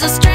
there's a